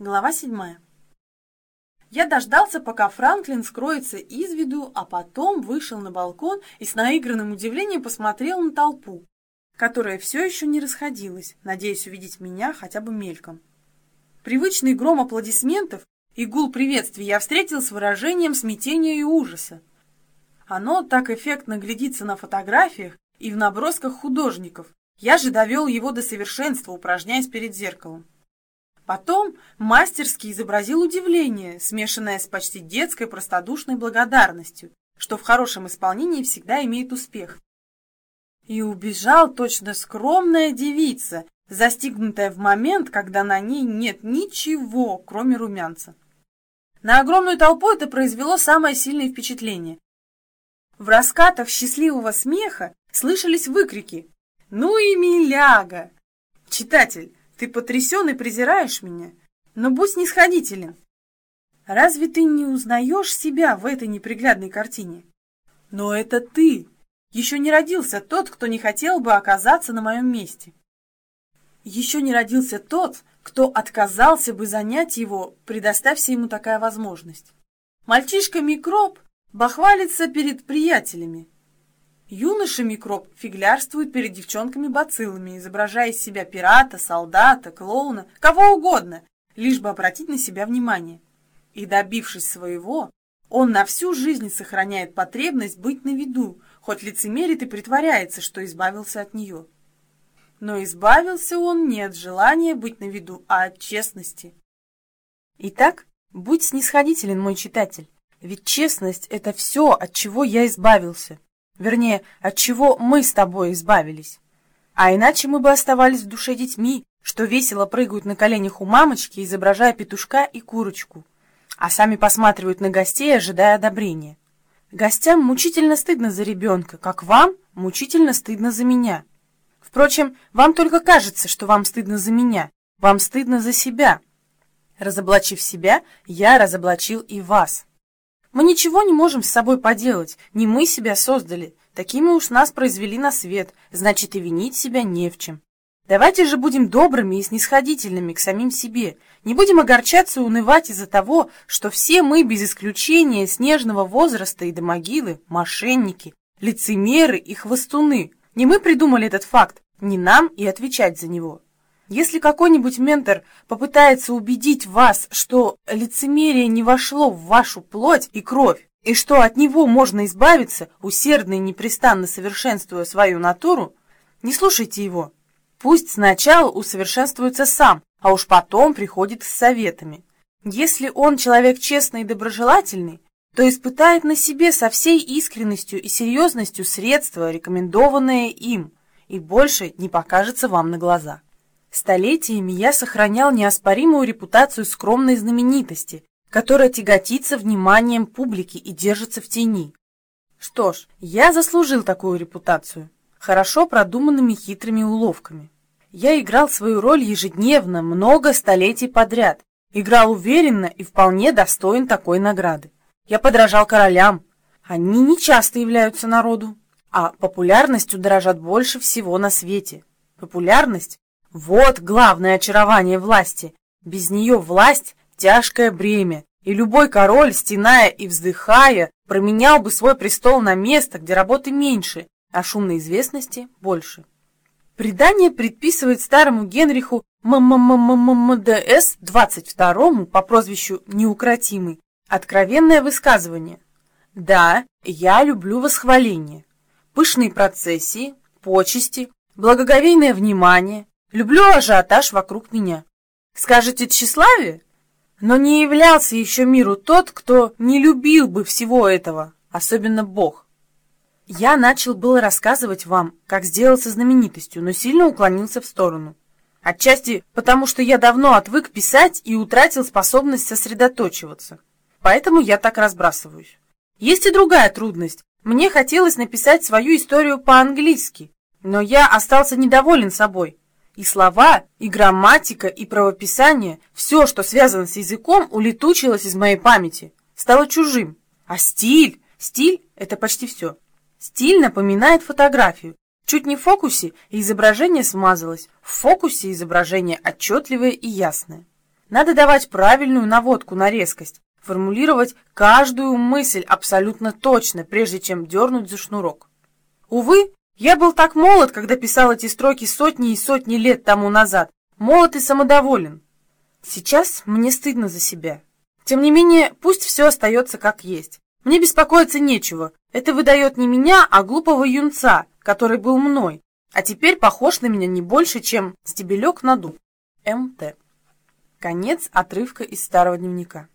Глава 7. Я дождался, пока Франклин скроется из виду, а потом вышел на балкон и с наигранным удивлением посмотрел на толпу, которая все еще не расходилась, надеясь увидеть меня хотя бы мельком. Привычный гром аплодисментов и гул приветствий я встретил с выражением смятения и ужаса. Оно так эффектно глядится на фотографиях и в набросках художников. Я же довел его до совершенства, упражняясь перед зеркалом. Потом мастерски изобразил удивление, смешанное с почти детской простодушной благодарностью, что в хорошем исполнении всегда имеет успех. И убежал точно скромная девица, застигнутая в момент, когда на ней нет ничего, кроме румянца. На огромную толпу это произвело самое сильное впечатление. В раскатах счастливого смеха слышались выкрики «Ну и миляга!» Читатель, ты потрясен и презираешь меня, но будь снисходителен. Разве ты не узнаешь себя в этой неприглядной картине? Но это ты. Еще не родился тот, кто не хотел бы оказаться на моем месте. Еще не родился тот, кто отказался бы занять его, предоставься ему такая возможность. Мальчишка-микроб бахвалится перед приятелями, Юноша-микроб фиглярствует перед девчонками-бациллами, изображая из себя пирата, солдата, клоуна, кого угодно, лишь бы обратить на себя внимание. И добившись своего, он на всю жизнь сохраняет потребность быть на виду, хоть лицемерит и притворяется, что избавился от нее. Но избавился он не от желания быть на виду, а от честности. Итак, будь снисходителен, мой читатель, ведь честность — это все, от чего я избавился. Вернее, от чего мы с тобой избавились. А иначе мы бы оставались в душе детьми, что весело прыгают на коленях у мамочки, изображая петушка и курочку, а сами посматривают на гостей, ожидая одобрения. Гостям мучительно стыдно за ребенка, как вам мучительно стыдно за меня. Впрочем, вам только кажется, что вам стыдно за меня, вам стыдно за себя. Разоблачив себя, я разоблачил и вас. Мы ничего не можем с собой поделать, не мы себя создали. Такими уж нас произвели на свет, значит и винить себя не в чем. Давайте же будем добрыми и снисходительными к самим себе. Не будем огорчаться и унывать из-за того, что все мы, без исключения снежного возраста и до могилы, мошенники, лицемеры и хвостуны. Не мы придумали этот факт, не нам и отвечать за него. Если какой-нибудь ментор попытается убедить вас, что лицемерие не вошло в вашу плоть и кровь, и что от него можно избавиться, усердно и непрестанно совершенствуя свою натуру, не слушайте его. Пусть сначала усовершенствуется сам, а уж потом приходит с советами. Если он человек честный и доброжелательный, то испытает на себе со всей искренностью и серьезностью средства, рекомендованные им, и больше не покажется вам на глаза. Столетиями я сохранял неоспоримую репутацию скромной знаменитости, которая тяготится вниманием публики и держится в тени. Что ж, я заслужил такую репутацию, хорошо продуманными хитрыми уловками. Я играл свою роль ежедневно, много столетий подряд, играл уверенно и вполне достоин такой награды. Я подражал королям, они не часто являются народу, а популярностью дорожат больше всего на свете. Популярность вот главное очарование власти. Без нее власть – тяжкое бремя, и любой король, стеная и вздыхая, променял бы свой престол на место, где работы меньше, а шумной известности больше. Предание предписывает старому Генриху ММММДС 22 по прозвищу Неукротимый откровенное высказывание. Да, я люблю восхваление, пышные процессии, почести, благоговейное внимание, Люблю ажиотаж вокруг меня. Скажете тщеславие? Но не являлся еще миру тот, кто не любил бы всего этого, особенно Бог. Я начал было рассказывать вам, как сделался знаменитостью, но сильно уклонился в сторону. Отчасти потому, что я давно отвык писать и утратил способность сосредоточиваться. Поэтому я так разбрасываюсь. Есть и другая трудность. Мне хотелось написать свою историю по-английски, но я остался недоволен собой. И слова, и грамматика, и правописание, все, что связано с языком, улетучилось из моей памяти, стало чужим. А стиль, стиль – это почти все. Стиль напоминает фотографию. Чуть не в фокусе, и изображение смазалось. В фокусе изображение отчетливое и ясное. Надо давать правильную наводку на резкость, формулировать каждую мысль абсолютно точно, прежде чем дернуть за шнурок. Увы, я был так молод, когда писал эти строки сотни и сотни лет тому назад, молод и самодоволен. Сейчас мне стыдно за себя. Тем не менее, пусть все остается как есть. Мне беспокоиться нечего. Это выдает не меня, а глупого юнца, который был мной, а теперь похож на меня не больше, чем стебелек на дуб. МТ. Конец отрывка из старого дневника.